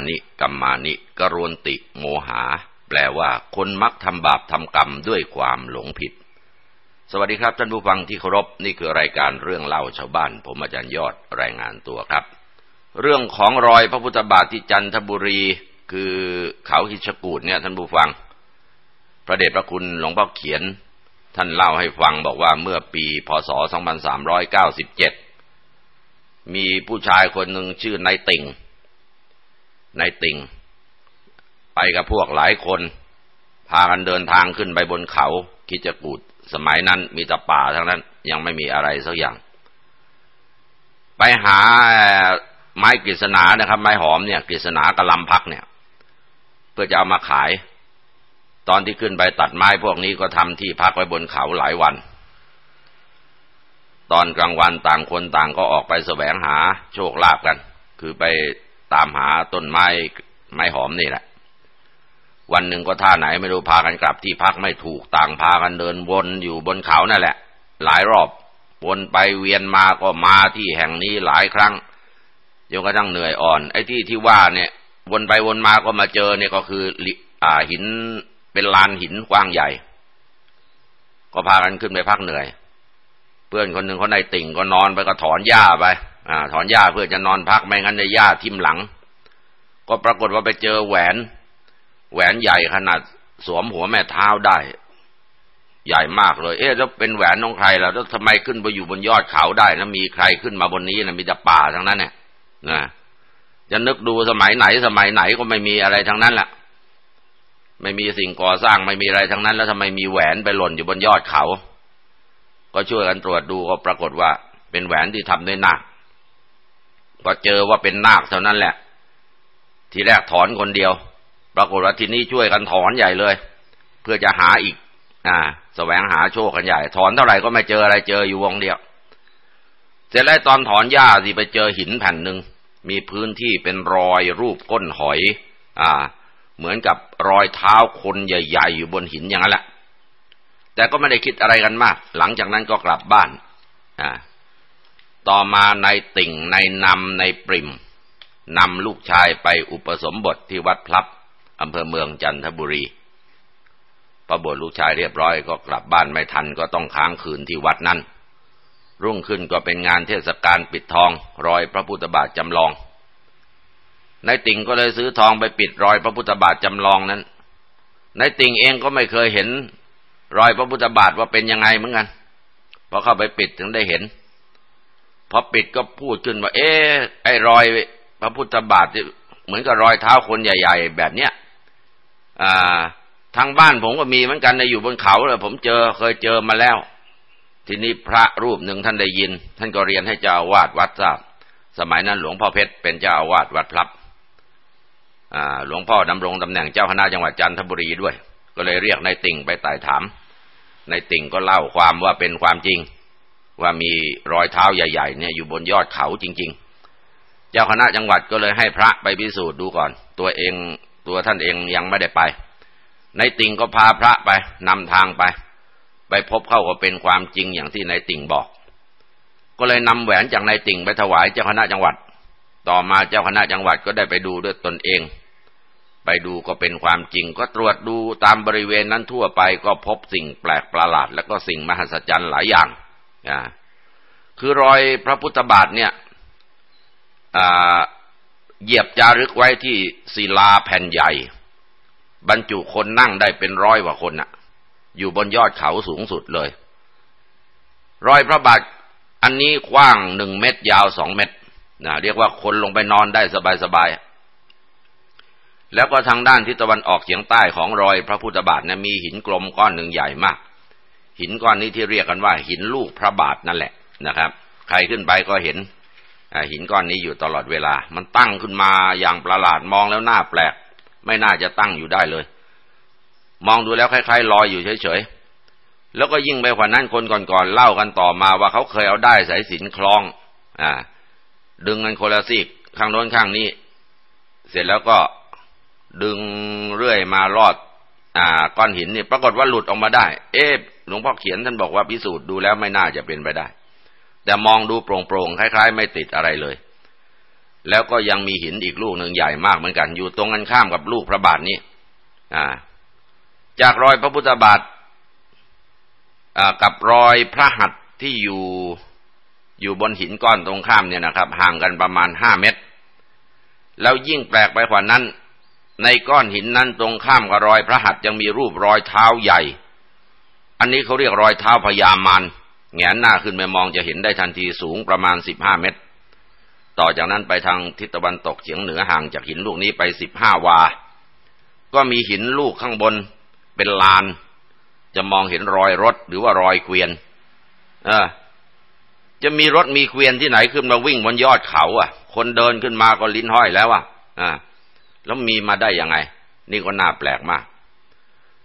านิกัมมานิกรวนติโมหา แปลว่าคนมักทำบาปทำกรรมด้วยความหลงผิด สวัสดีครับท่านผู้ฟังที่เคารพนี่คือรายการเรื่องเล่าชาวบ้าน ผมอาจารย์ยอดรายงานตัวครับ เรื่องของรอยพระพุทธบาทที่จันทบุรีคือเขาหิชกูดเนี่ยท่านผู้ฟัง พระเดชพระคุณหลวงพ่อเขียน ท่านเล่าให้ฟังบอกว่าเมื่อปีพศ 2397 มีผู้ชายคนหนึ่งชื่อนายติ่ง นายติ่ง ไปกับพวกหลายคน พากันเดินทางขึ้นไปบนเขาคิจกูด สมัยนั้นมีแต่ป่าทั้งนั้น ยังไม่มีอะไรสักอย่าง ไปหาไม้กฤษณานะครับ ไม้หอมเนี่ยกฤษณากระลำพักเนี่ย เพื่อจะเอามาขาย ตอนที่ขึ้นไปตัดไม้พวกนี้ก็ทำที่พักไว้บนเขาหลายวัน ตอนกลางวันต่างคนต่างก็ออกไปแสวงหาโชคลาภกัน คือไป ตามหาต้นไม้ไม้หอมนี่แหละ วันหนึ่งก็ท่าไหนไม่รู้พากันกลับที่พักไม่ถูกต่างพากันเดินวนอยู่บนเขานั่นแหละ หลายรอบวนไปเวียนมาก็มาที่แห่งนี้หลายครั้งจนกระทั่งเหนื่อยอ่อน ไอ้ที่ที่ว่าเนี่ย วนไปวนมาก็มาเจอเนี่ยก็คืออ่าหินเป็นลานหินกว้างใหญ่ ก็พากันขึ้นไปพักเหนื่อย เพื่อนคนหนึ่งเขาในติ่งก็นอนไปก็ถอนหญ้าไป อถอนหญ้าเพื่อจะนอนพักไม่งั้นจะหญ้าทิ่มหลัง ก็ปรากฏว่าไปเจอแหวน แหวนใหญ่ขนาดสวมหัวแม่เท้าได้ ใหญ่มากเลย เอ๊ะแล้วเป็นแหวนของใครล่ะแล้วทำไมขึ้นไปอยู่บนยอดเขาได้แล้วมีใครขึ้นมาบนนี้นะมีแต่ป่าทั้งนั้นเนี่ยนะจะนึกดูสมัยไหนสมัยไหนก็ไม่มีอะไรทั้งนั้นแหละไม่มีสิ่งก่อสร้างไม่มีอะไรทั้งนั้น แล้วทำไมมีแหวนไปหล่นอยู่บนยอดเขา ก็ช่วยกันตรวจดูก็ปรากฏว่า เป็นแหวนที่ทำด้วยนาค พอเจอว่าเป็นนาคเท่านั้นแหละ ทีแรกถอนคนเดียว ปรากฏว่าทีนี้ช่วยกันถอนใหญ่เลย เพื่อจะหาอีก อ่าสแสวงหาโชคกันใหญ่ ถอนเท่าไหร่ก็ไม่เจออะไรเจออยู่วงเดียว เสร็จแล้วตอนถอนหญ้าสิไปเจอหินแผ่นหนึ่งมีพื้นที่เป็นรอยรูปก้นหอย อ่า เหมือนกับรอยเท้าคนใหญ่ ๆ อยู่บนหินอย่างนั้นแหละแต่ก็ไม่ได้คิดอะไรกันมาก หลังจากนั้นก็กลับบ้าน อ่า ต่อมาในติ่งในนำในปริมนำลูกชายไปอุปสมบทที่วัดพลับอำเภอเมืองจันทบุรีพอบวชลูกชายเรียบร้อยก็กลับบ้านไม่ทันก็ต้องค้างคืนที่วัดนั้น รุ่งขึ้นก็เป็นงานเทศกาลปิดทอง รอยพระพุทธบาทจำลองนายติ่งก็เลยซื้อทองไปปิดรอยพระพุทธบาทจำลองนั้นนายติ่งเองก็ไม่เคยเห็น รอยพระพุทธบาทว่าเป็นยังไงเหมือนกันพอเข้าไปปิดถึงได้เห็น พอปิดก็พูดขึ้นว่า เอ๊ไอ้รอย พระพุทธบาทเหมือนกับรอยเท้าคนใหญ่ ๆ แบบเนี้ยอ่า ทางบ้านผมก็มีเหมือนกันในอยู่บนเขาเลยผมเจอเคยเจอมาแล้ว ทีนี้พระรูปหนึ่งท่านได้ยิน ท่านก็เรียนให้เจ้าอาวาสวัดทราบสมัยนั้นหลวงพ่อเพชรเป็นเจ้าอาวาสวัดพลับหลวงพ่อดำรงตำแหน่งเจ้าคณะจังหวัดจันทบุรีด้วย ก็เลยเรียกนายติ่งไปไต่ถามนายติ่งก็เล่าความว่าเป็นความจริง ว่ามีรอยเท้าใหญ่ ๆ เนี่ยอยู่บนยอดเขาจริง ๆ เจ้าคณะจังหวัดก็เลยให้พระไปพิสูจน์ดูก่อน ตัวเองตัวท่านเองยังไม่ได้ไป ในติ่งก็พาพระไปนำทางไป ไปพบเข้าก็เป็นความจริงอย่างที่ในติ่งบอก ก็เลยนำแหวนจากในติ่งไปถวายเจ้าคณะจังหวัด ต่อมาเจ้าคณะจังหวัดก็ได้ไปดูด้วยตนเอง ไปดูก็เป็นความจริง ก็ตรวจดูตามบริเวณนั้นทั่วไปก็พบสิ่งแปลกประหลาด และก็สิ่งมหัศจรรย์หลายอย่าง คือรอยพระพุทธบาทเนี่ยเหยียบจารึกไว้ที่ศิลาแผ่นใหญ่ บรรจุคนนั่งได้เป็นร้อยกว่าคนน่ะ อยู่บนยอดเขาสูงสุดเลย รอยพระบาทอันนี้กว้างหนึ่งเมตรยาวสองเมตรนะเรียกว่าคนลงไปนอนได้สบายๆ แล้วก็ทางด้านทิศตะวันออกเฉียงใต้ของรอยพระพุทธบาทนะมีหินกลมก้อนหนึ่งใหญ่มาก หินก้อนนี้ที่เรียกกันว่า หินลูกพระบาทนั่นแหละนะครับ ใครขึ้นไปก็เห็นหินก้อนนี้อยู่ตลอดเวลา มันตั้งขึ้นมาอย่างประหลาดมองแล้วหน่าแปลก ไม่น่าจะตั้งอยู่ได้เลย มองดูแล้วคล้ายๆลอยอยู่เฉยๆแล้วก็ยิ่งไปกว่านั้นคนก่อนๆเล่ากันต่อมาว่าเขาเคยเอาได้สายสินคล้องอ่าดึงกันคนละซีกข้างโน้นข้างนี้ เสร็จแล้วก็ดึงเรื่อยมารอด อ่า ก้อนหินนี่ปรากฏว่าหลุดออกมาได้ เอ๊ หลวงพ่อเขียนท่านบอกว่าพิสูจน์ดูแล้วไม่น่าจะเป็นไปได้ แต่มองดูโปร่งๆคล้าย ๆ ไม่ติดอะไรเลย แล้วก็ยังมีหินอีกลูกหนึ่งใหญ่มากเหมือนกัน อยู่ตรงกันข้ามกับลูกพระบาทนี้อ่า จากรอยพระพุทธบาทกับรอยพระหัตถ์ที่อยู่อยู่บนหินก้อนตรงข้ามเนี่ยนะครับ ห่างกันประมาณห้าเมตร แล้วยิ่งแปลกไปกว่านั้น ในก้อนหินนั้นตรงข้ามกับรอยพระหัตถ์ยังมีรูปรอยเท้าใหญ่ อันนี้เขาเรียกรอยเท้าพญามารแงนหน้าขึ้นไปมองจะเห็นได้ทันทีสูงประมาณสิบห้าเมตร ต่อจากนั้นไปทางทิศตะวันตกเฉียงเหนือห่างจากหินลูกนี้ไปสิบห้าวา ก็มีหินลูกข้างบนเป็นลาน จะมองเห็นรอยรถหรือว่ารอยเกวียน เออ จะมีรถมีเกวียนที่ไหนขึ้นมาวิ่งบนยอดเขา อะ คนเดินขึ้นมาก็ลิ้นห้อยแล้วอะ อ่า แล้วมีมาได้ยังไง นี่ก็น่าแปลกมาก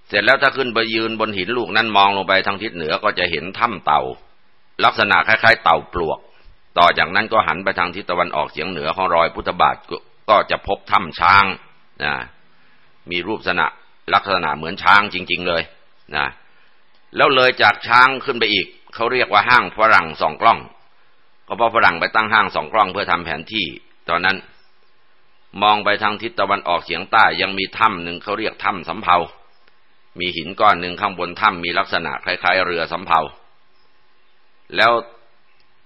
เสร็จแล้วถ้าขึ้นไปยืนบนหินลูกนั้นมองลงไปทางทิศเหนือก็จะเห็นถ้ำเต่า ลักษณะคล้ายๆ เต่าปลวก ต่อจากนั้นก็หันไปทางทิศตะวันออกเฉียงเหนือของรอยพุทธบาทก็จะพบถ้ำช้างนะมีรูปษณะลักษณะเหมือนช้างจริง ๆเลยนะแล้วเลยจากช้างขึ้นไปอีกเขาเรียกว่าห้างฝรั่งสองกล้อง ก็เพราะฝรั่งไปตั้งห้างสองกล้องเพื่อทำแผนที่ ตอนนั้น มองไปทางทิศตะวันออกเฉียงใต้ยังมีถ้ำหนึ่งเขาเรียกถ้ำสำเภา มีหินก้อนหนึ่งข้างบนถ้ำมีลักษณะคล้ายๆ เรือสำเภา แล้ว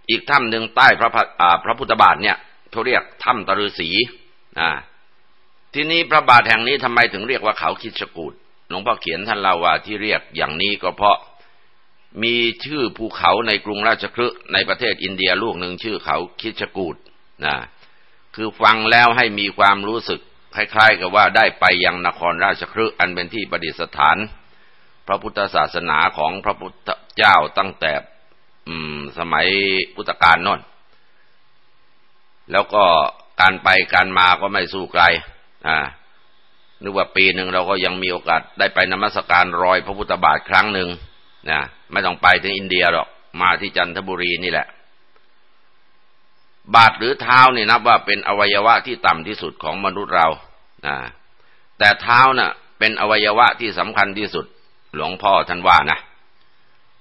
อีกถ้ำหนึ่งใต้พระพระพุทธบาทเนี่ยเขาเรียกถ้ำตะฤษีอ่าที่นี้พระบาทแห่งนี้ทำไมถึงเรียกว่าเขาคิดสกูดหลวงพ่อเขียนท่านเล่าว่าที่เรียกอย่างนี้ก็เพราะมีชื่อภูเขาในกรุงราชคฤห์ในประเทศอินเดียลูกหนึ่งชื่อเขาคิชกูดนะคือฟังแล้วให้มีความรู้สึก คล้ายๆกับว่าได้ไปยังนครราชคฤห์อันเป็นที่ประดิษฐาน พระพุทธศาสนาของพระพุทธเจ้าตั้งแต่สมัยพุทธกาลน่นแล้วก็การไปการมาก็ไม่สู้ไกลอ่านึกว่าปีหนึ่งเราก็ยังมีโอกาสได้ไปนมัสการรอยพระพุทธบาทครั้งหนึ่งนะไม่ต้องไปถึงอินเดียหรอกมาที่จันทบุรีนี่แหละ บาทหรือเท้านี่นับว่าเป็นอวัยวะที่ต่ำที่สุดของมนุษย์เรานะแต่เท้านะ่ะ เป็นอวัยวะที่สำคัญที่สุด หลวงพ่อท่านว่านะ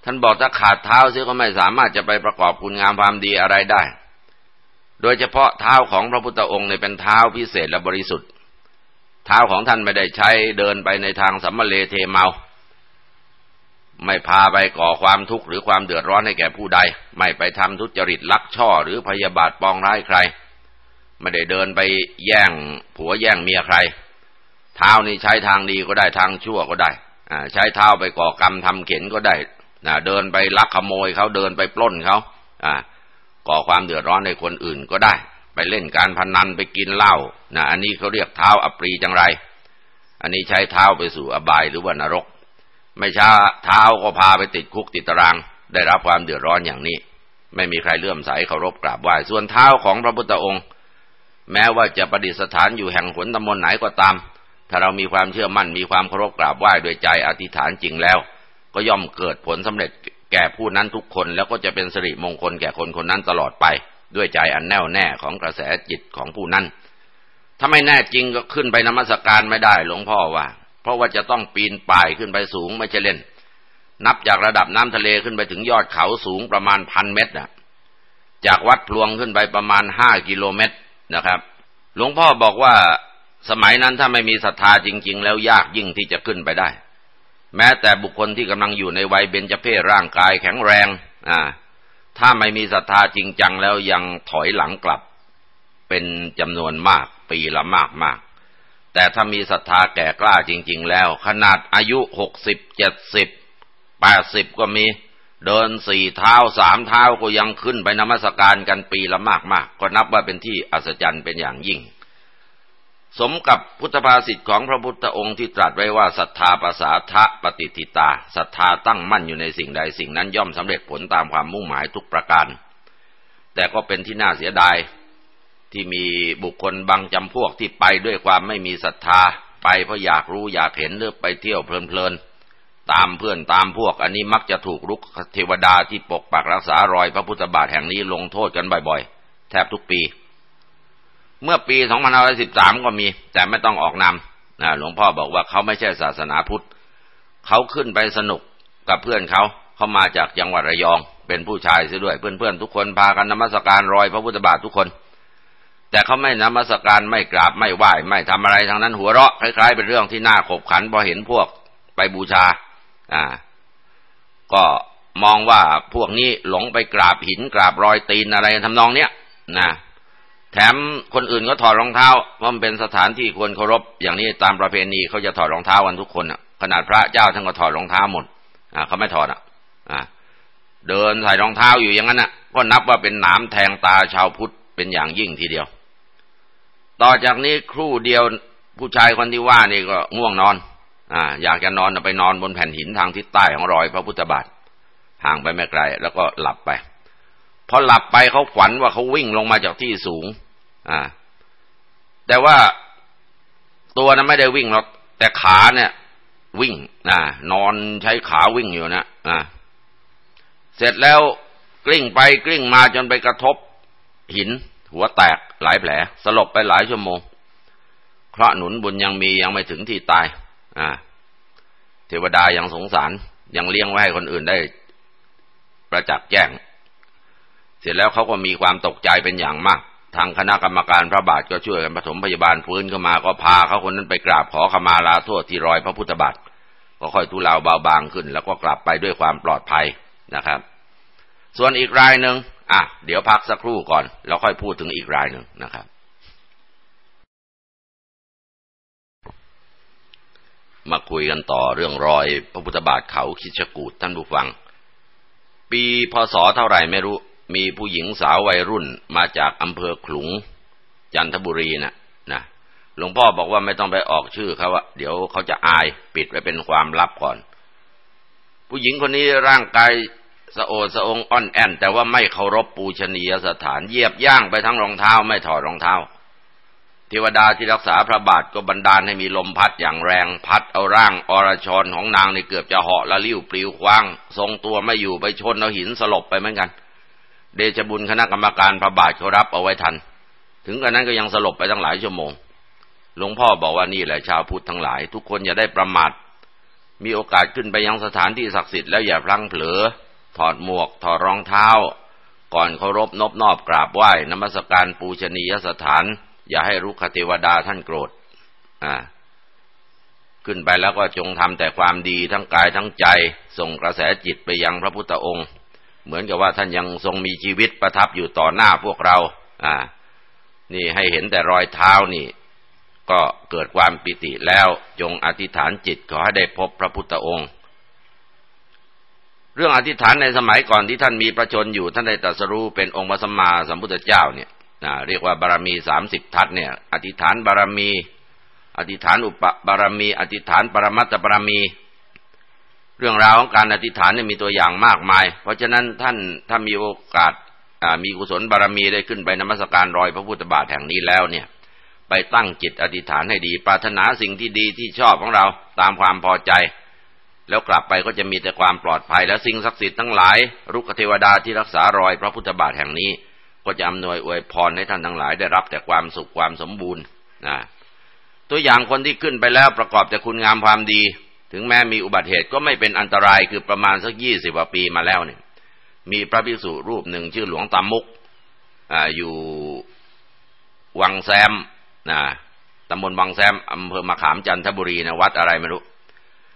ท่านบอกถ้าขาดเท้าเสียก็ไม่สามารถจะไปประกอบคุณงามความดีอะไรได้ โดยเฉพาะเท้าของพระพุทธองค์ในเป็นเท้าพิเศษและบริสุทธิ์ เท้าของท่านไม่ได้ใช้เดินไปในทางสัมมาเลเทเมา ไม่พาไปก่อความทุกข์หรือความเดือดร้อนให้แก่ผู้ใด ไม่ไปทำทุจริตลักช่อหรือพยาบาทปองร้ายใคร ไม่ได้เดินไปแย่งผัวแย่งเมียใคร เท้านี่ใช้ทางดีก็ได้ทางชั่วก็ได้ใช้เท้าไปก่อกรรมทำเข็นก็ได้เดินไปลักขโมยเขาเดินไปปล้นเขาก่อความเดือดร้อนในคนอื่นก็ได้ ไปเล่นการพนันไปกินเหล้านะอันนี้เขาเรียกเท้าอปรีจังไร อันนี้ใช้เท้าไปสู่อบายหรือว่านรก ไม่ช้าเท้าก็พาไปติดคุกติดตาราง ได้รับความเดือดร้อนอย่างนี้ ไม่มีใครเลื่อมใสเคารพกราบไหว้ส่วนเท้าของพระพุทธองค์ แม้ว่าจะประดิษฐานอยู่แห่งขนตำมนไหนก็ตาม ถ้าเรามีความเชื่อมั่นมีความเคารพกราบไหว้ด้วยใจอธิษฐานจริงแล้ว ก็ย่อมเกิดผลสำเร็จแก่ผู้นั้นทุกคนแล้วก็จะเป็นสิริมงคลแก่คนคนนั้นตลอดไป ด้วยใจอันแน่วแน่ของกระแสจิตของผู้นั้นถ้าไม่แน่จริงก็ขึ้นไปนมัสการไม่ได้หลวงพ่อว่า เพราะว่าจะต้องปีนป่ายขึ้นไปสูงไม่ใช่เล่น นับจากระดับน้ำทะเลขึ้นไปถึงยอดเขาสูงประมาณพันเมตรนะจากวัดพลวงขึ้นไปประมาณห้ากิโลเมตรนะครับ หลวงพ่อบอกว่าสมัยนั้นถ้าไม่มีศรัทธาจริง ๆ แล้วยากยิ่งที่จะขึ้นไปได้ แม้แต่บุคคลที่กำลังอยู่ในวัยเบญจเพศร่างกายแข็งแรงอ่าถ้าไม่มีศรัทธาจริงจังแล้วยังถอยหลังกลับ เป็นจำนวนมากปีละมากมาก แต่ถ้ามีศรัทธาแก่กล้าจริง ๆ แล้ว ขนาดอายุหกสิบเจ็ดสิบแปดสิบก็มี เดินสี่เท้าสามเท้าก็ยังขึ้นไปนมัสการกันปีละมากๆกก็นับว่าเป็นที่อัศจรรย์เป็นอย่างยิ่ง สมกับพุทธภาษิตของพระพุทธองค์ที่ตรัสไว้ว่าศรัทธาภาษาทะปฏิทิตาศรัทธาตั้งมั่นอยู่ในสิ่งใดสิ่งนั้นย่อมสำเร็จผลตามความมุ่งหมายทุกประการ แต่ก็เป็นที่น่าเสียดาย ที่มีบุคคลบางจำพวกที่ไปด้วยความไม่มีศรัทธา ไปเพราะอยากรู้อยากเห็นหรือไปเที่ยวเพลินๆตามเพื่อนตามพวก อันนี้มักจะถูกลุกเทวดาที่ปกปักรักษารอยพระพุทธบาทแห่งนี้ลงโทษกันบ่อยๆ แทบทุกปี เมื่อปี 2513 ก็มี แต่ไม่ต้องออกนามนะหลวงพ่อบอกว่าเขาไม่ใช่ศาสนาพุทธเขาขึ้นไปสนุกกับเพื่อนเขาเขามาจากจังหวัดระยอง เป็นผู้ชายซะด้วย เพื่อนๆทุกคนพากันนมัสการรอยพระพุทธบาททุกคน แต่เขาไม่นมัสการไม่กราบไม่ไหว้ไม่ทำอะไรทางนั้นหัวเราะคล้ายๆเป็นเรื่องที่น่าขบขันพอเห็นพวกไปบูชา อ่า ก็มองว่าพวกนี้หลงไปกราบหินกราบรอยตีนอะไรทำนองเนี้ยนะแถมคนอื่นก็ถอดรองเท้าเพราะมันเป็นสถานที่ควรเคารพ อย่างนี้ตามประเพณีเขาจะถอดรองเท้ากันทุกคนอะ ขนาดพระเจ้าท่านก็ถอดรองเท้าหมด อ่าเขาไม่ถอดอะ อ่า เดินใส่รองเท้าอยู่อย่างนั้นอะ ก็นับว่าเป็นหนามแทงตาชาวพุทธเป็นอย่างยิ่งทีเดียว ต่อจากนี้ครู่เดียวผู้ชายคนที่ว่านี่ก็ง่วงนอน อ่า อยากจะนอนไปนอนบนแผ่นหินทางทิศใต้ของรอยพระพุทธบาทห่างไปไม่ไกล แล้วก็หลับไปพอหลับไปเขาฝันว่าเขาวิ่งลงมาจากที่สูง อ่า แต่ว่าตัวนั้นไม่ได้วิ่งหรอกแต่ขาเนี่ย วิ่งนะนอนใช้ขาวิ่งอยู่นะอ่า เสร็จแล้วกลิ้งไปกลิ้งมาจนไปกระทบหิน หัวแตกหลายแผล สลบไปหลายชั่วโมง เคราะหนุนบุญยังมียังไม่ถึงที่ตาย อ่า เทวดายังสงสาร ยังเลี้ยงไว้ให้คนอื่นได้ ประจักษ์แจ้ง เสร็จแล้วเขาก็มีความตกใจเป็นอย่างมาก ทางคณะกรรมการพระบาทก็ช่วยกันผสมพยาบาลฟื้นเข้ามาก็พาเขาคนนั้นไปกราบขอขมาลาโทษที่รอยพระพุทธบาทก็ค่อยทุเลาเบาบางขึ้น แล้วก็กลับไปด้วยความปลอดภัยนะครับ ส่วนอีกรายหนึ่ง อะ เดี๋ยวพักสักครู่ก่อน แล้วค่อยพูดถึงอีกรายหนึ่งนะครับ มาคุยกันต่อเรื่องรอยพระพุทธบาทเขาคิชกูดท่านผู้ฟัง ปีพศเท่าไหร่ไม่รู้ มีผู้หญิงสาววัยรุ่นมาจากอำเภอขลุง จันทบุรีนะนะหลวงพ่อบอกว่าไม่ต้องไปออกชื่อเขาว่าเดี๋ยวเขาจะอายปิดไว้เป็นความลับก่อน ผู้หญิงคนนี้ร่างกาย สะโอดสะองอ่อนแอนแต่ว่าไม่เคารพปูชนียสถานเหยียบย่างไปทั้งรองเท้าไม่ถอดรองเท้าเทวดาที่รักษาพระบาทก็บันดาลให้มีลมพัดอย่างแรงพัดเอาร่างอรชรของนางในเกือบจะเหาะละลิ้วปลิวคว้าง ทรงตัวไม่อยู่ไปชนเอาหินสลบไปเหมือนกัน เดชบุญคณะกรรมการพระบาทเขารับเอาไว้ทัน ถึงกระนั้นก็ยังสลบไปตั้งหลายชั่วโมงหลวงพ่อบอกว่านี่แหละชาวพุทธทั้งหลาย ทุกคนอย่าได้ประมาทมีโอกาสขึ้นไปยังสถานที่ศักดิ์สิทธิ์แล้วอย่าพลั้งเผลอ ถอดหมวก ถอดรองเท้า ก่อนเคารพนบนอบกราบไหว้นมัสการปูชนียสถาน อย่าให้รุกขเทวดาท่านโกรธอ่าขึ้นไปแล้วก็จงทำแต่ความดีทั้งกายทั้งใจ ส่งกระแสจิตไปยังพระพุทธองค์ เหมือนกับว่าท่านยังทรงมีชีวิตประทับอยู่ต่อหน้าพวกเรา อ่า นี่ให้เห็นแต่รอยเท้านี่ ก็เกิดความปิติแล้วจงอธิษฐานจิตขอให้ได้พบพระพุทธองค์ เรื่องอธิษฐานในสมัยก่อนที่ท่านมีประชนอยู่ท่านได้ตรัสรู้เป็นองค์พระสัมมาสัมพุทธเจ้าเนี่ยนะเรียกว่าบารมีสามสิบทัศเนี่ย อธิษฐานบารมี อธิษฐานอุปบารมี อธิษฐานปรมัตถบารมี เรื่องราวของการอธิษฐานเนี่ยมีตัวอย่างมากมาย เพราะฉะนั้นท่านถ้ามีโอกาสมีกุศลบารมีได้ขึ้นไปนมัสการรอยพระพุทธบาทแห่งนี้แล้วเนี่ย ไปตั้งจิตอธิษฐานให้ดี ปรารถนาสิ่งที่ดีที่ชอบของเราตามความพอใจ แล้วกลับไปก็จะมีแต่ความปลอดภัยและสิ่งศักดิ์สิทธิ์ทั้งหลาย รุกเทวดาที่รักษารอยพระพุทธบาทแห่งนี้ ก็จะอำนวยอวยพรให้ท่านทั้งหลายได้รับแต่ความสุขความสมบูรณ์นะตัวอย่างคนที่ขึ้นไปแล้วประกอบแต่คุณงามความดี ถึงแม้มีอุบัติเหตุก็ไม่เป็นอันตรายคือประมาณสักยี่สิบกว่าปีมาแล้วเนี่ยมีพระภิกษุรูปหนึ่งชื่อหลวงตามุกออยู่วังแซมนะตำบลวังแซมอำเภอมะขามจันทบุรีนะวัดอะไรไม่รู้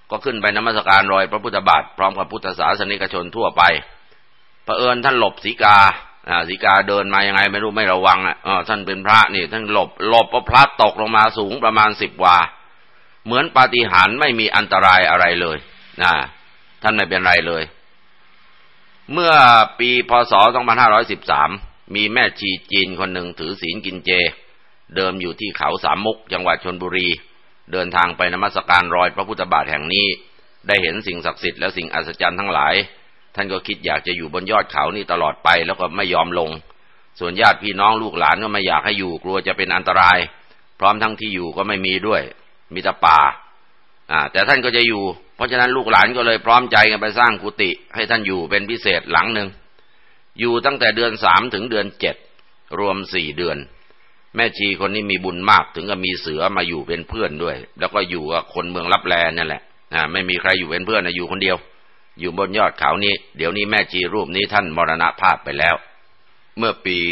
ก็ขึ้นไปนมัสการรอยพระพุทธบาทพร้อมกับพุทธศาสนิกชนทั่วไปเผอิญท่านหลบศีกาอ่าสีกาเดินมายังไงไม่รู้ไม่ระวังอะท่านเป็นพระนี่ท่านหลบหลบพระพลัดตกลงมาสูงประมาณสิบวา เหมือนปาฏิหาริย์ไม่มีอันตรายอะไรเลยนะท่านไม่เป็นไรเลย เมื่อปีพศ 2513 มีแม่ชีจีนคนหนึ่งถือศีลกินเจ เดิมอยู่ที่เขาสามมุกจังหวัดชนบุรี เดินทางไปนมัสการรอยพระพุทธบาทแห่งนี้ ได้เห็นสิ่งศักดิ์สิทธิ์และสิ่งอัศจรรย์ทั้งหลาย ท่านก็คิดอยากจะอยู่บนยอดเขานี่ตลอดไปแล้วก็ไม่ยอมลง ส่วนญาติพี่น้องลูกหลานก็ไม่อยากให้อยู่กลัวจะเป็นอันตราย พร้อมทั้งที่อยู่ก็ไม่มีด้วย มีแต่ป่าอ่าแต่ท่านก็จะอยู่ เพราะฉะนั้นลูกหลานก็เลยพร้อมใจกันไปสร้างกุฏิให้ท่านอยู่เป็นพิเศษหลังหนึ่งอยู่ตั้งแต่เดือนสามถึงเดือนเจ็ดรวมสี่เดือน แม่ชีคนนี้มีบุญมากถึงกับมีเสือมาอยู่เป็นเพื่อนด้วย แล้วก็อยู่กับคนเมืองรับแลนั่นแหละอ่าไม่มีใครอยู่เป็นเพื่อนนะอยู่คนเดียว อยู่บนยอดเขานี้เดี๋ยวนี้แม่จีรูปนี้ท่านมรณภาพไปแล้ว เมื่อปี2514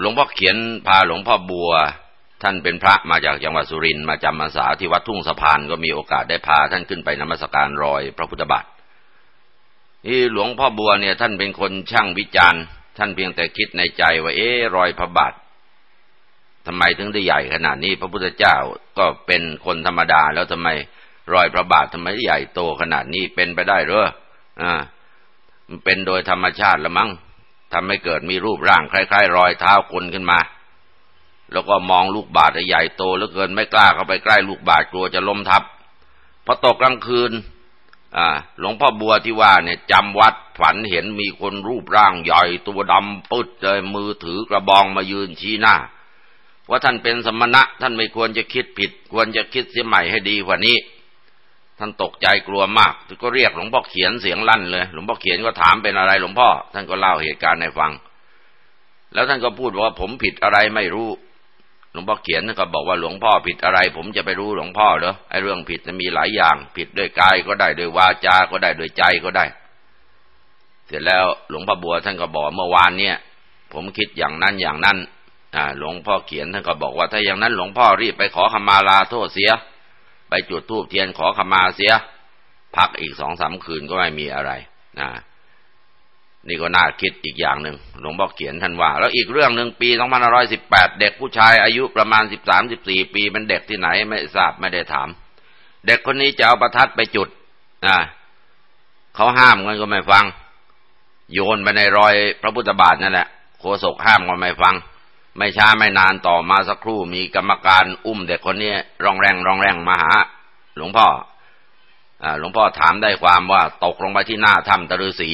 หลวงพ่อเขียนพาหลวงพ่อบัว ท่านเป็นพระมาจากจังหวัดสุรินทร์มาจำพรรษาที่วัดทุ่งสะพานก็มีโอกาสได้พาท่านขึ้นไปนมัสการรอยพระพุทธบาทที่หลวงพ่อบัวเนี่ยท่านเป็นคนช่างวิจารณ์ ท่านเพียงแต่คิดในใจว่า เอ๊รอยพระบาททำไมถึงได้ใหญ่ขนาดนี้ พระพุทธเจ้าก็เป็นคนธรรมดา แล้วทำไมรอยพระบาททำไมใหญ่โตขนาดนี้เป็นไปได้หรืออ่ามันเป็นโดยธรรมชาติละมั้งทำให้เกิดมีรูปร่างคล้าย ๆ รอยเท้าคนขึ้นมา แล้วก็มองลูกบาศใหญ่โตเหลือเกินไม่กล้าเข้าไปใกล้ลูกบาศกลัวจะล้มทับพอตกกลางคืน อ่า หลวงพ่อบัวที่ว่าเนี่ยจำวัด ฝันเห็นมีคนรูปร่างใหญ่ตัวดำปึ๊ดเลยมือถือกระบองมายืนชี้หน้า ว่าท่านเป็นสมณะท่านไม่ควรจะคิดผิด ควรจะคิดเสียใหม่ให้ดีกว่านี้ ท่านตกใจกลัวมากก็เรียกหลวงพ่อเขียนเสียงลั่นเลย หลวงพ่อเขียนก็ถามเป็นอะไร หลวงพ่อ ท่านก็เล่าเหตุการณ์ให้ฟัง แล้วท่านก็พูดว่าผมผิดอะไรไม่รู้หลวงพ่อเขียนท่านก็บอกว่าหลวงพ่อผิดอะไร ผมจะไปรู้หลวงพ่อเหรอไอ้เรื่องผิดมีหลายอย่าง ผิดด้วยกายก็ได้ด้วยวาจาก็ได้ด้วยใจก็ได้ เสร็จแล้วหลวงพ่อบัวท่านก็บอกเมื่อวานเนี่ย ผมคิดอย่างนั้นอย่างนั้นหลวงพ่อเขียนท่านก็บอกว่าถ้าอย่างนั้นหลวงพ่อรีบไปขอขมาลาโทษเสีย ไปจุดธูปเทียนขอขมาเสีย พักอีกสองสามคืนก็ไม่มีอะไรนะนี่ก็น่าคิดอีกอย่างหนึ่งหลวงพ่อเขียนท่านว่า แล้วอีกเรื่องหนึ่งปีสองพันร้อยสิบแปดเด็กผู้ชายอายุประมาณสิบสามสิบสี่ปีเป็นเด็กที่ไหนไม่ทราบไม่ได้ถาม เด็กคนนี้จะเอาประทัดไปจุดนะเขาห้ามกันก็ไม่ฟัง โยนไปในรอยพระพุทธบาทนั่นแหละโคศกห้ามก็ไม่ฟัง ไม่ช้าไม่นานต่อมาสักครู่มีกรรมการอุ้มเด็กคนนี้ร้องแรงร้องแรงมาหา หลวงพ่อหลวงพ่อถามได้ความว่าตกลงไปที่หน้าถ้ำตะลือสี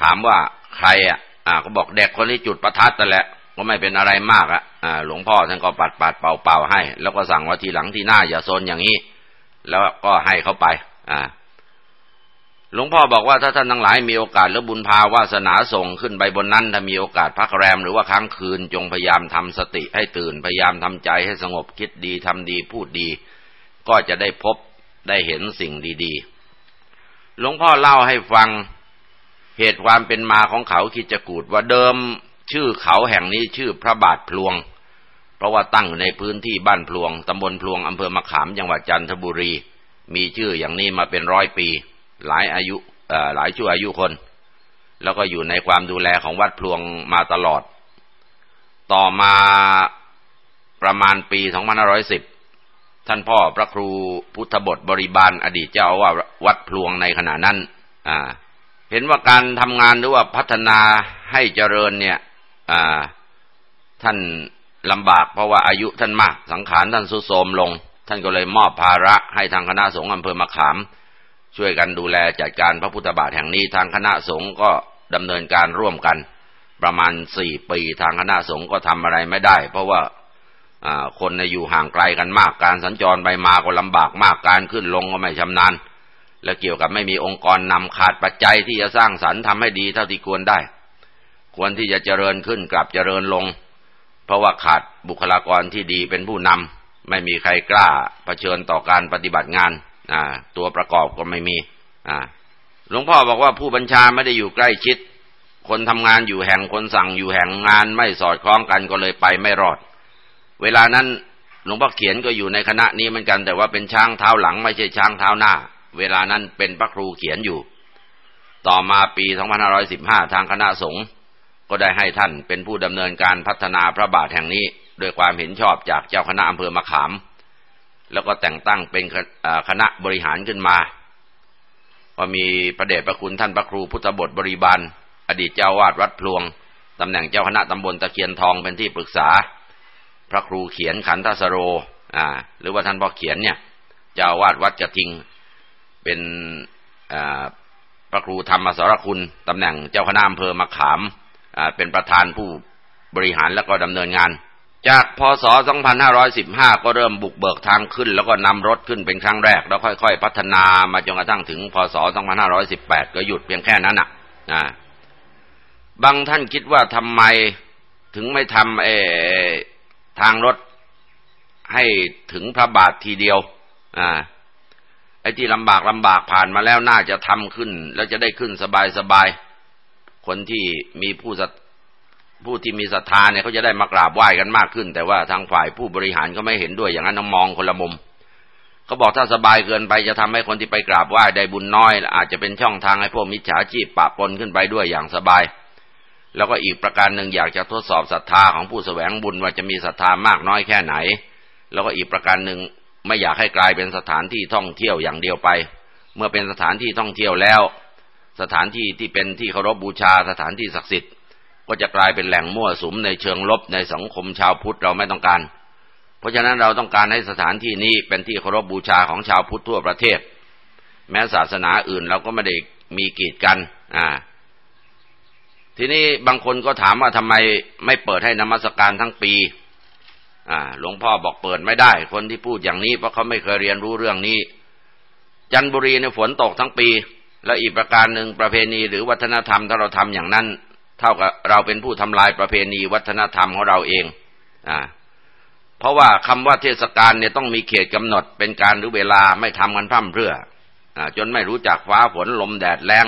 ถามว่าใครอะ อ่า ก็บอกเด็กคนนี้จุดประทัดแต่แหละ ก็ไม่เป็นอะไรมากอะ อ่า หลวงพ่อท่านก็ปัดปัดเป่าเป่าให้ แล้วก็สั่งว่าทีหลังที่หน้าอย่าโซนอย่างนี้ แล้วก็ให้เขาไป อ่า หลวงพ่อบอกว่าถ้าท่านทั้งหลายมีโอกาสหรือบุญพาวาสนาส่งขึ้นไปบนนั้น ถ้ามีโอกาสพักแรมหรือว่าค้างคืนจงพยายามทำสติให้ตื่นพยายามทำใจให้สงบคิดดีทำดีพูดดี ก็จะได้พบได้เห็นสิ่งดีๆ หลวงพ่อเล่าให้ฟังเหตุความเป็นมาของเขาคิดจกูดว่าเดิมชื่อเขาแห่งนี้ชื่อพระบาทพลวง เพราะว่าตั้งอยู่ในพื้นที่บ้านพลวงตำบลพลวงอำเภอมะขามจังหวัดจันทบุรี มีชื่ออย่างนี้มาเป็นร้อยปี หลายอายุหลายชั่วอายุคน แล้วก็อยู่ในความดูแลของวัดพลวงมาตลอด ต่อมาประมาณปี 2510 ท่านพ่อพระครูพุทธบทบริบาลอดีตเจ้าว่าวัดพลวงในขณะนั้นเห็นว่าการทำงานหรือว่าพัฒนาให้เจริญเนี่ยท่านลำบากเพราะว่าอายุท่านมาก สังขารท่านสุโทมลง ท่านก็เลยมอบภาระให้ทางคณะสงฆ์อำเภอมะขาม ช่วยกันดูแลจัดการพระพุทธบาทแห่งนี้ทางคณะสงฆ์ก็ดำเนินการร่วมกัน ประมาณสี่ปีทางคณะสงฆ์ก็ทำอะไรไม่ได้ เพราะว่าคนอยู่ห่างไกลกันมากการสัญจรไปมาก็ลำบากมากการขึ้นลงก็ไม่ชำนาญและเกี่ยวกับไม่มีองค์กรนำขาดปัจจัยที่จะสร้างสรรค์ทำให้ดีเท่าที่ควรได้ ควรที่จะเจริญขึ้นกลับเจริญลง เพราะว่าขาดบุคลากรที่ดีเป็นผู้นำไม่มีใครกล้าเผชิญต่อการปฏิบัติงาน อ่า ตัวประกอบก็ไม่มี อ่า หลวงพ่อบอกว่าผู้บัญชาไม่ได้อยู่ใกล้ชิด คนทำงานอยู่แห่งคนสั่งอยู่แห่งงานไม่สอดคล้องกันก็เลยไปไม่รอด เวลานั้นหลวงพ่อเขียนก็อยู่ในคณะนี้เหมือนกัน แต่ว่าเป็นช้างเท้าหลังไม่ใช่ช้างเท้าหน้า เวลานั้นเป็นพระครูเขียนอยู่ ต่อมาปี 2515 ทางคณะสงฆ์ก็ได้ให้ท่านเป็นผู้ดำเนินการพัฒนาพระบาทแห่งนี้ด้วยความเห็นชอบจากเจ้าคณะอำเภอมะขาม แล้วก็แต่งตั้งเป็นคณะบริหารขึ้นมาก็มีประเดชประคุณท่านพระครูพุทธบทบริบาล อดีตเจ้าวาดวัดพลวงตำแหน่งเจ้าคณะตำบลตะเคียนทองเป็นที่ปรึกษา พระครูเขียนขันทสโรอ่าหรือว่าท่านพ่อเขียนเนี่ย เจ้าวาดวัดกระทิง เป็นพระครูธรรมสรคุณตำแหน่งเจ้าคณะอำเภอมะขามอ่าเป็นประธานผู้บริหารแล้วก็ดำเนินงาน จากพศ 2515 ก็เริ่มบุกเบิกทางขึ้น แล้วก็นำรถขึ้นเป็นครั้งแรก แล้วค่อยๆ พัฒนามาจนกระทั่งถึง พศ 2518 ก็หยุดเพียงแค่นั้นอะนะบางท่านคิดว่าทำไมถึงไม่ทำเอทางรถให้ถึงพระบาททีเดียว อ่า ไอ้ที่ลำบากลำบากผ่านมาแล้วน่าจะทำขึ้น แล้วจะได้ขึ้นสบายสบายคนที่มีผู้ ผู้ที่มีศรัทธาเนี่ยเขาจะได้มากราบไหว้กันมากขึ้น แต่ว่าทางฝ่ายผู้บริหารก็ไม่เห็นด้วยอย่างนั้นมองคนละมุมเขาบอกถ้าสบายเกินไปจะทำให้คนที่ไปกราบไหว้ได้บุญน้อย อาจจะเป็นช่องทางให้พวกมิจฉาชีพปะปนขึ้นไปด้วยอย่างสบาย แล้วก็อีกประการหนึ่งอยากจะทดสอบศรัทธาของผู้แสวงบุญว่าจะมีศรัทธามากน้อยแค่ไหน แล้วก็อีกประการหนึ่งไม่อยากให้กลายเป็นสถานที่ท่องเที่ยวอย่างเดียวไป เมื่อเป็นสถานที่ท่องเที่ยวแล้ว สถานที่ที่เป็นที่เคารพบูชาสถานที่ศักดิ์สิทธิ์ ก็จะกลายเป็นแหล่งมั่วสุมในเชิงลบในสังคมชาวพุทธเราไม่ต้องการ เพราะฉะนั้นเราต้องการให้สถานที่นี้เป็นที่เคารพบูชาของชาวพุทธทั่วประเทศ แม้ศาสนาอื่นเราก็ไม่ได้มีกีดกันอ่าทีนี้บางคนก็ถามว่าทำไมไม่เปิดให้นมัสการทั้งปี อ่า หลวงพ่อบอกเปิดไม่ได้ คนที่พูดอย่างนี้เพราะเขาไม่เคยเรียนรู้เรื่องนี้ จันบุรีในฝนตกทั้งปี และอีกประการหนึ่งประเพณีหรือวัฒนธรรมถ้าเราทำอย่างนั้น เท่ากับเราเป็นผู้ทำลายประเพณีวัฒนธรรมของเราเองอ่าเพราะว่าคำว่าเทศกาลเนี่ยต้องมีเขตกำหนดเป็นการหรือเวลาไม่ทำกันพร่ำเพรื่ออจนไม่รู้จักฟ้าฝนลมแดดแรง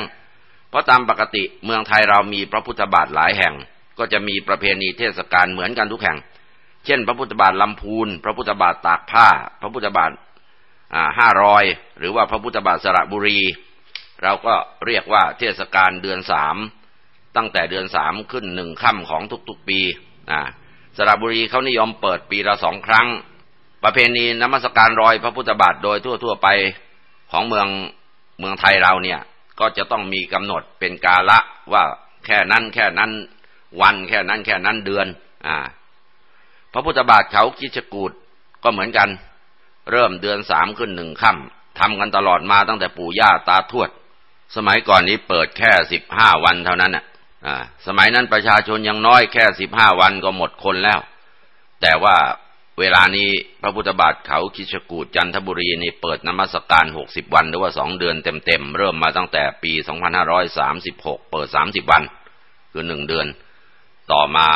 เพราะตามปกติเมืองไทยเรามีพระพุทธบาทหลายแห่ง ก็จะมีประเพณีเทศกาลเหมือนกันทุกแห่ง เช่น พระพุทธบาทลำพูน พระพุทธบาทตากผ้า พระพุทธบาทห้ารอยหรือว่าพระพุทธบาทสระบุรี เราก็เรียกว่าเทศกาลเดือนสาม ตั้งแต่เดือนสามขึ้นหนึ่งค่ำของทุกๆปีนะสระบุรีเขานิยมเปิดปีละสองครั้ง ประเพณีนมัสการรอยพระพุทธบาทโดยทั่วๆไปของเมืองเมืองไทยเราเนี่ยก็จะต้องมีกำหนดเป็นกาละว่าแค่นั้นแค่นั้นวันแค่นั้นแค่นั้นเดือนอ่าพระพุทธบาทเขาคิชกูดก็เหมือนกัน เริ่มเดือนสามขึ้นหนึ่งค่ำทำกันตลอดมาตั้งแต่ปู่ย่าตาทวด สมัยก่อนนี้เปิดแค่สิบห้าวันเท่านั้นน่ะ สมัยนั้นประชาชนยังน้อยแค่สิบห้าวันก็หมดคนแล้ว แต่ว่าเวลานี้พระพุทธบาทเขาคิชกูดจันทบุรีนี่เปิดนมัสการหกสิบวันหรือว่าสองเดือนเต็มๆ เริ่มมาตั้งแต่ปีสองพันห้าร้อยสามสิบหกเปิดสามสิบวัน คือหนึ่งเดือน ต่อมา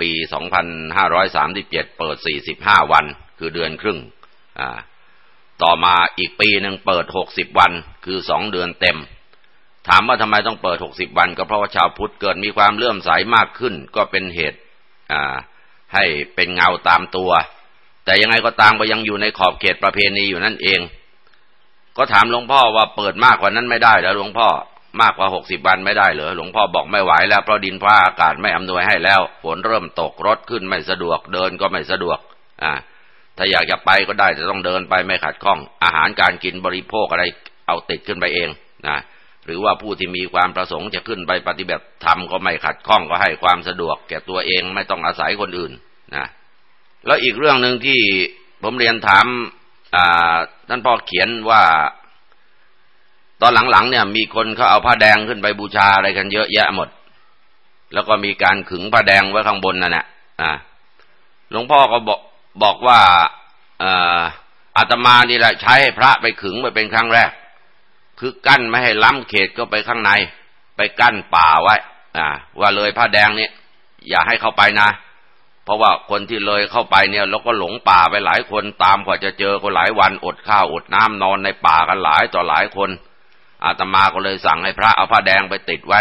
ปีสองพันห้าร้อยสามสิบเจ็ดเปิดสี่สิบห้าวัน คือเดือนครึ่ง อ่า ต่อมาอีกปีหนึ่งเปิดหกสิบวัน คือสองเดือนเต็ม ถามว่าทำไมต้องเปิดหกสิบวัน ก็เพราะว่าชาวพุทธเกิดมีความเลื่อมใสมากขึ้น ก็เป็นเหตุให้เป็นเงาตามตัว แต่ยังไงก็ตามก็ยังอยู่ในขอบเขตประเพณีอยู่นั่นเอง ก็ถามหลวงพ่อว่าเปิดมากกว่านั้นไม่ได้แล้วหลวงพ่อมากกว่าหกสิบวันไม่ได้เหรอหลวงพ่อบอกไม่ไหวแล้วเพราะดินฟ้าอากาศไม่อำนวยให้แล้วฝนเริ่มตกรถขึ้นไม่สะดวกเดินก็ไม่สะดวกอ่าถ้าอยากจะไปก็ได้จะต้องเดินไปไม่ขัดข้อง อาหารการกินบริโภคอะไรเอาติดขึ้นไปเองนะ หรือว่าผู้ที่มีความประสงค์จะขึ้นไปปฏิบัติธรรมก็ไม่ขัดข้องก็ให้ความสะดวก แก่ตัวเองไม่ต้องอาศัยคนอื่นนะแล้วอีกเรื่องหนึ่งที่ผมเรียนถามท่านพ่อเขียนว่า ตอนหลังๆเนี่ย มีคนเขาเอาผ้าแดงขึ้นไปบูชาอะไรกันเยอะแยะหมด แล้วก็มีการขึงผ้าแดงไว้ข้างบนนั่นแหละหลวงพ่อก็บอกบอกว่าอาตมานี่แหละใช้ให้พระไปขึงไปเป็นครั้งแรก คือกั้นไม่ให้ล้ำเขตก็ไปข้างใน ไปกั้นป่าไว้ อ่า ว่าเลยผ้าแดงเนี่ยอย่าให้เข้าไปนะ เพราะว่าคนที่เลยเข้าไปเนี่ยเราก็หลงป่าไปหลายคนตามกว่าจะเจอคนหลายวันอดข้าวอดน้ำนอนในป่ากันหลายต่อหลายคน อาตมาก็เลยสั่งให้พระเอาผ้าแดงไปติดไว้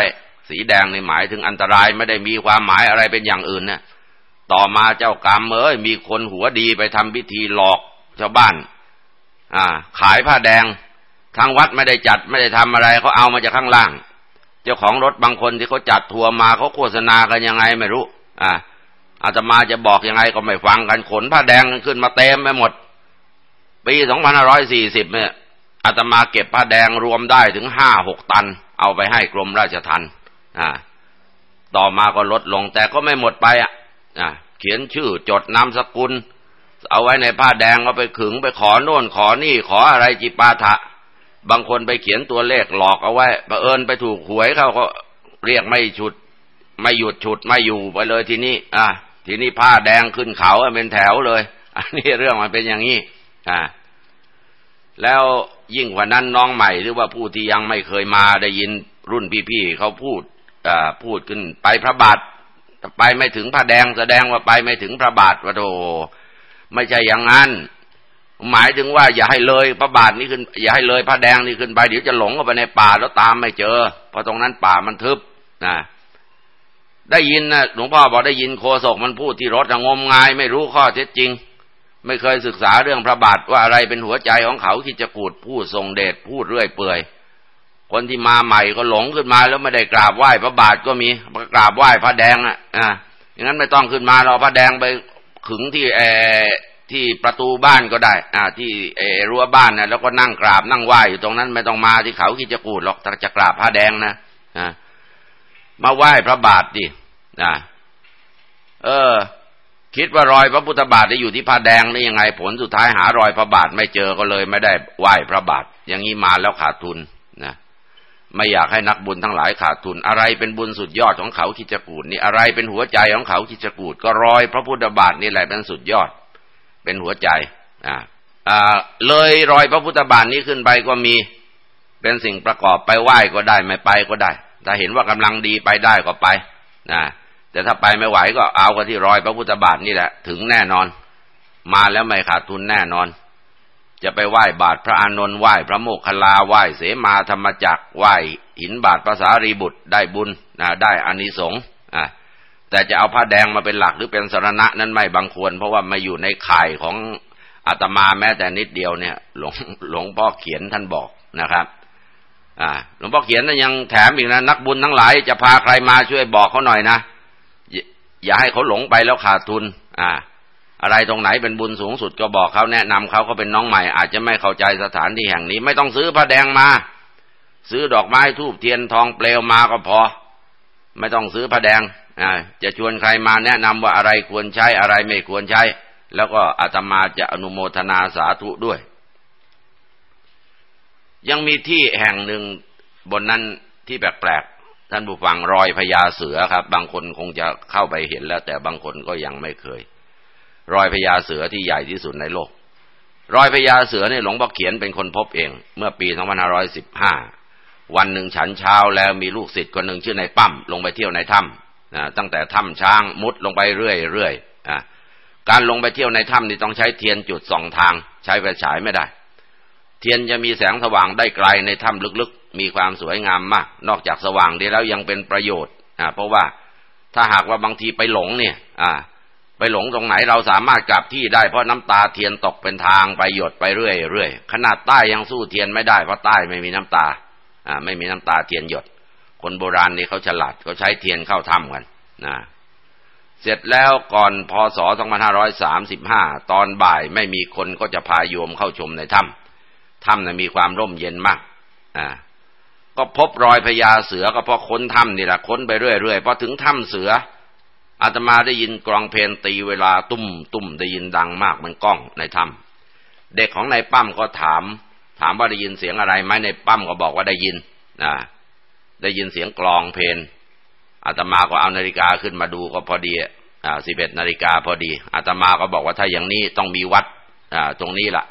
สีแดงในหมายถึงอันตรายไม่ได้มีความหมายอะไรเป็นอย่างอื่นเนี่ยต่อมาเจ้ากรรมเอ้ยมีคนหัวดีไปทำพิธีหลอกชาวบ้าน อ่า ขายผ้าแดง ทางวัดไม่ได้จัดไม่ได้ทำอะไรเขาเอามาจากข้างล่าง เจ้าของรถบางคนที่เขาจัดทัวร์มาเขาโฆษณากันยังไงไม่รู้ อ่าอาตมาจะบอกยังไงก็ไม่ฟังกันขนผ้าแดงขึ้นมาเต็มไปหมด ปีสองพันร้อยสี่สิบเนี่ยอาตมาเก็บผ้าแดงรวมได้ถึงห้าหกตัน เอาไปให้กรมราชทัณฑ์อ่า ต่อมาก็ลดลงแต่ก็ไม่หมดไปอะอ่าเขียนชื่อจดนามสกุล เอาไว้ในผ้าแดงเอาไปขึงไปขอโน่นขอนี่ขออะไรจิปาถะ บางคนไปเขียนตัวเลขหลอกเอาไว้ประเอิญไปถูกหวยเขาก็เรียกไม่ฉุด ไม่หยุดฉุดไม่อยู่ไปเลยทีนี้ อะทีนี้ผ้าแดงขึ้นเขาเป็นแถวเลย อันนี้เรื่องมันเป็นอย่างนี้ อ่า แล้วยิ่งกว่านั้นน้องใหม่หรือว่าผู้ที่ยังไม่เคยมาได้ยินรุ่นพี่ๆเขาพูดอ่าพูดขึ้นไปพระบาทไปไม่ถึงผ้าแดงแสดงว่าไปไม่ถึงพระบาทว่าโธไม่ใช่อย่างนั้น หมายถึงว่าอย่าให้เลยพระบาทนี้ขึ้น อย่าให้เลยพระแดงนี่ขึ้นไปเดี๋ยวจะหลงเข้าไปในป่าแล้วตามไม่เจอ เพราะตรงนั้นป่ามันทึบนะได้ยินนะหลวงพ่อบอกได้ยินโคศกมันพูดที่รถงมงาย ไม่รู้ข้อเท็จจริง ไม่เคยศึกษาเรื่องพระบาทว่าอะไรเป็นหัวใจของเขาที่จะกูดพูดทรงเดชพูดเรื่อยเปื่อย คนที่มาใหม่ก็หลงขึ้นมาแล้วไม่ได้กราบไหว้พระบาทก็มีกราบไหว้พระแดงอะอ่าอย่างนั้นไม่ต้องขึ้นมาเราพระแดงไปขึงที่เอ ที่ประตูบ้านก็ได้ อ่า ที่เอรั้วบ้านนะแล้วก็นั่งกราบนั่งไหว้อยู่ตรงนั้น ไม่ต้องมาที่เขาคิจกูดหรอกถ้าจะกราบพระแดงนะอ่ามาไหว้พระบาทดินะเออ คิดว่ารอยพระพุทธบาทได้อยู่ที่พระแดงนี่ยังไงผลสุดท้ายหารอยพระบาทไม่เจอก็เลย ไม่ได้ไหว้พระบาท อย่างนี้มาแล้วขาดทุนนะไม่อยากให้นักบุญทั้งหลายขาดทุน อะไรเป็นบุญสุดยอดของเขาคิจกูดนี่อะไรเป็นหัวใจของเขาคิจกูดก็รอยพระพุทธบาทนี่แหละเป็นสุดยอด เป็นหัวใจอ่าอ่าเลยรอยพระพุทธบาทนี้ขึ้นไปก็มีเป็นสิ่งประกอบไปไหว้ก็ได้ไม่ไปก็ได้ ถ้าเห็นว่ากำลังดีไปได้ก็ไปนะแต่ถ้าไปไม่ไหวก็เอาก็ที่รอยพระพุทธบาทนี่แหละ ถึงแน่นอน มาแล้วไม่ขาดทุนแน่นอน จะไปไหว้บาทพระอานนท์ไหว้พระโมคคัลลาไหว้เสมาธรรมจักไหว้หินบาทภาษารีบุตรได้บุญนะได้อานิสงส์อ่า แต่จะเอาผ้าแดงมาเป็นหลักหรือเป็นสรณะนั้นไม่บางควร เพราะว่ามาอยู่ในข่ายของอาตมาแม้แต่นิดเดียวเนี่ย หลวงหลวงพ่อเขียนท่านบอกนะครับอ่าหลวงพ่อเขียนนั้นยังแถมอีกนะนักบุญทั้งหลายจะพาใครมาช่วยบอกเขาหน่อยนะอย่าให้เขาหลงไปแล้วขาดทุน อ่า อะไรตรงไหนเป็นบุญสูงสุดก็บอกเขาแนะนำเขาเขาเป็นน้องใหม่ อาจจะไม่เข้าใจสถานที่แห่งนี้ ไม่ต้องซื้อผ้าแดงมา ซื้อดอกไม้ทูบเทียนทองเปลวมาก็พอ ไม่ต้องซื้อผ้าแดง จะชวนใครมาแนะนำว่าอะไรควรใช้อะไรไม่ควรใช้ แล้วก็อาตมาจะอนุโมทนาสาธุด้วย ยังมีที่แห่งหนึ่งบนนั้นที่แปลกๆท่านผู้ฟังรอยพญาเสือครับ บางคนคงจะเข้าไปเห็นแล้ว แต่บางคนก็ยังไม่เคย รอยพญาเสือที่ใหญ่ที่สุดในโลก รอยพญาเสือเนี่ยหลวงพ่อเขียนเป็นคนพบเอง เมื่อปี2515วันหนึ่งฉันเช้าแล้วมีลูกศิษย์คนหนึ่งชื่อในปั้มลงไปเที่ยวในถ้ำ นะตั้งแต่ถ้ำช้างมุดลงไปเรื่อยๆนะการลงไปเที่ยวในถ้ำนี่ต้องใช้เทียนจุดสองทาง ใช้ไฟฉายไม่ได้ เทียนจะมีแสงสว่างได้ไกลในถ้ำลึกๆ มีความสวยงามมาก นอกจากสว่างดีแล้วยังเป็นประโยชน์อ่าเพราะว่าถ้าหากว่าบางทีไปหลงเนี่ย อ่า ไปหลงตรงไหนเราสามารถกลับที่ได้เพราะน้ำตาเทียนตกเป็นทางไปหยดไปเรื่อยเรื่อยขนาดใต้ยังสู้เทียนไม่ได้เพราะใต้ไม่มีน้ำตา อ่า ไม่มีน้ำตาเทียนหยด คนโบราณนี่เขาฉลาดเขาใช้เทียนเข้าถ้ำกันนะเสร็จแล้วก่อนพศ 2535 ตอนบ่ายไม่มีคนก็จะพาโยมเข้าชมในถ้ำถ้ำนะมีความร่มเย็นมากอ่าก็พบรอยพญาเสือก็เพราะค้นถ้ำนี่แหละค้นไปเรื่อยๆพอถึงถ้ำเสืออาตมาได้ยินกรองเพลนตีเวลาตุ้มตุ้มได้ยินดังมากมือนกล้องในถ้ำเด็กของนายปั้มก็ถาม ถามว่าได้ยินเสียงอะไรไหมในปั้มก็บอกว่าได้ยินนะ ได้ยินเสียงกลองเพลนอาตมาก็เอานาฬิกาขึ้นมาดูก็พอดีอ่าสิบเอ็ดนาฬิกาพอดีอาตมาก็บอกว่าถ้าอย่างนี้ต้องมีวัดอ่าตรงนี้ละ่ะ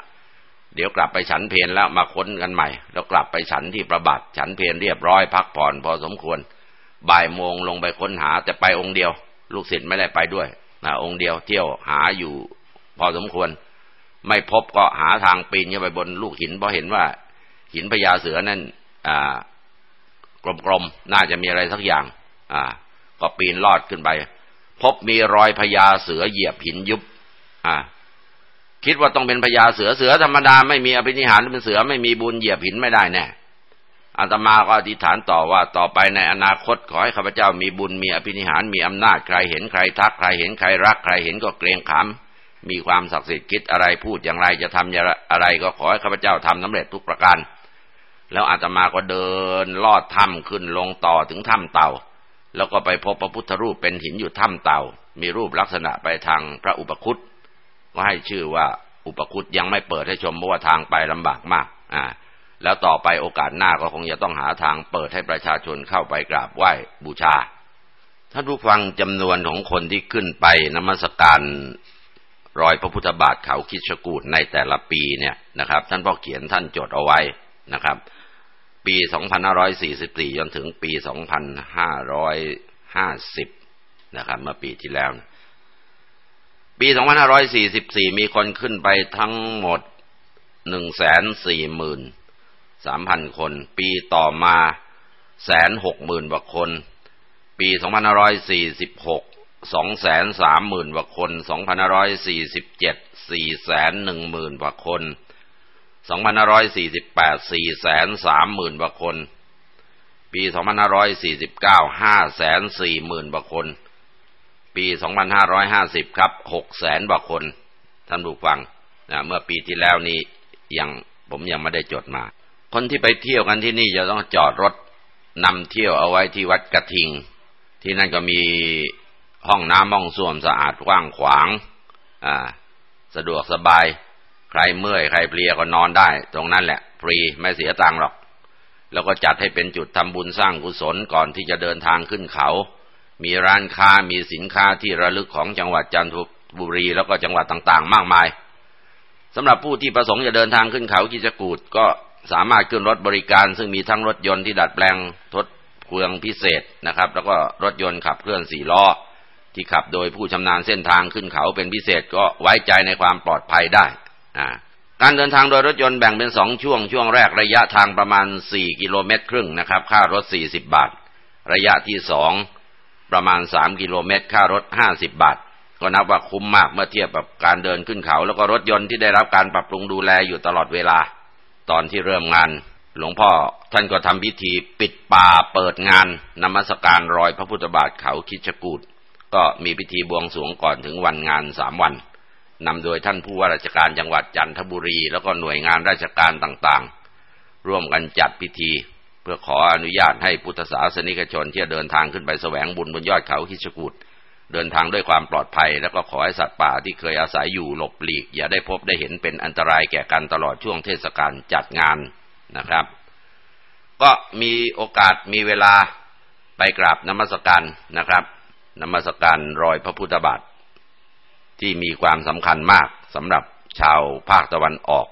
เดี๋ยวกลับไปฉันเพลแล้วมาค้นกันใหม่ แล้วกลับไปฉันที่ประบัติฉันเพลเรียบร้อยพักผ่อนพอสมควร บ่ายโมงลงไปค้นหา แต่ไปองค์เดียว ลูกศิษย์ไม่ได้ไปด้วยนะองค์เดียวเที่ยวหาอยู่พอสมควร ไม่พบก็หาทางปีนขึ้นไปบนลูกหินเพราะเห็นว่าหินพญาเสือนั่นอ่า กลมๆน่าจะมีอะไรสักอย่าง อ่า ก็ปีนลอดขึ้นไป พบมีรอยพญาเสือเหยียบหินยุบ อ่า คิดว่าต้องเป็นพญาเสือเสือธรรมดาไม่มีอภินิหารเป็นเสือไม่มีบุญเหยียบหินไม่ได้แน่อาตมาก็อธิษฐานต่อว่าต่อไปในอนาคตขอให้ข้าพเจ้ามีบุญมีอภินิหารมีอำนาจใครเห็นใครทักใครเห็นใครรักใครเห็นก็เกรงขามมีความศักดิ์สิทธิ์คิดอะไรพูดอย่างไรจะทำอะไรก็ขอให้ข้าพเจ้าทำสาเร็จทุกประการ แล้วอาตมาก็เดินลอดถ้ำขึ้นลงต่อถึงถ้ำเต่า แล้วก็ไปพบพระพุทธรูปเป็นหินอยู่ถ้ำเต่า มีรูปลักษณะไปทางพระอุปคุตก็ให้ชื่อว่าอุปคุตยังไม่เปิดให้ชมเพราะว่าทางไปลำบากมาก อ่า แล้วต่อไปโอกาสหน้าก็คงจะต้องหาทางเปิดให้ประชาชนเข้าไปกราบไหว้บูชา ท่านผู้ฟังจำนวนของคนที่ขึ้นไปนมัสการรอยพระพุทธบาทเขาคิดชกูดในแต่ละปีเนี่ยนะครับ ท่านพ่อเขียนท่านจดเอาไว้นะครับ ปี 2544 จนถึงปี 2550 นะครับ เมื่อปีที่แล้ว ปี 2544 มีคนขึ้นไปทั้งหมดหนึ่งแสนสี่หมื่นสามพันคน ปีต่อมาแสนหกหมื่นกว่าคน ปี 2546 2แสนสามหมื่นกว่าคน 2547 4แสนหนึ่งหมื่นกว่าคน 2548 4แสนสามหมื่นกว่าคน ปี 2549 5แสนสี่หมื่นกว่าคน ปี 2550 ครับ6แสนกว่าคน ท่านผู้ฟังนะเมื่อปีที่แล้วนี้ยังผมยังไม่ได้จดมา คนที่ไปเที่ยวกันที่นี่จะต้องจอดรถนำเที่ยวเอาไว้ที่วัดกระทิง ที่นั่นก็มีห้องน้ำห้องส้วมสะอาดกว้างขวาง อ่า สะดวกสบาย ใครเมื่อยใครเพลียก็นอนได้ ตรงนั้นแหละ ฟรีไม่เสียตังค์หรอก แล้วก็จัดให้เป็นจุดทำบุญสร้างกุศลก่อนที่จะเดินทางขึ้นเขา มีร้านค้ามีสินค้าที่ระลึกของจังหวัดจันทบุรีแล้วก็จังหวัดต่างๆ มากมายสำหรับผู้ที่ประสงค์จะเดินทางขึ้นเขากิจกูดก็สามารถขึ้นรถบริการ ซึ่งมีทั้งรถยนต์ที่ดัดแปลงทดเครื่องพิเศษนะครับ แล้วก็รถยนต์ขับเคลื่อนสี่ล้อที่ขับโดยผู้ชำนาญเส้นทางขึ้นเขาเป็นพิเศษก็ไว้ใจในความปลอดภัยได้ การเดินทางโดยรถยนต์แบ่งเป็นสองช่วง ช่วงแรกระยะทางประมาณสี่กิโลเมตรครึ่งนะครับ ค่ารถสี่สิบบาท ระยะที่สองประมาณสามกิโลเมตร ค่ารถห้าสิบบาท ก็นับว่าคุ้มมากเมื่อเทียบกับการเดินขึ้นเขา แล้วก็รถยนต์ที่ได้รับการปรับปรุงดูแลอยู่ตลอดเวลา ตอนที่เริ่มงาน หลวงพ่อท่านก็ทำพิธีปิดป่าเปิดงานนมัสการรอยพระพุทธบาทเขาคิชกูดก็มีพิธีบวงสรวงก่อนถึงวันงานสามวัน นำโดยท่านผู้ว่าราชการจังหวัดจันทบุรี แล้วก็หน่วยงานราชการต่างๆ ร่วมกันจัดพิธี เพื่อขออนุญาตให้พุทธศาสนิกชนที่เดินทางขึ้นไปแสวงบุญบนยอดเขาคิชกูดเดินทางด้วยความปลอดภัย แล้วก็ขอให้สัตว์ป่าที่เคยอาศัยอยู่หลบหลีก อย่าได้พบได้เห็นเป็นอันตรายแก่กันตลอดช่วงเทศกาลจัดงานนะครับ ก็มีโอกาสมีเวลาไปกราบนมัสการนะครับนมัสการรอยพระพุทธบาท ที่มีความสำคัญมากสำหรับชาวภาคตะวันออก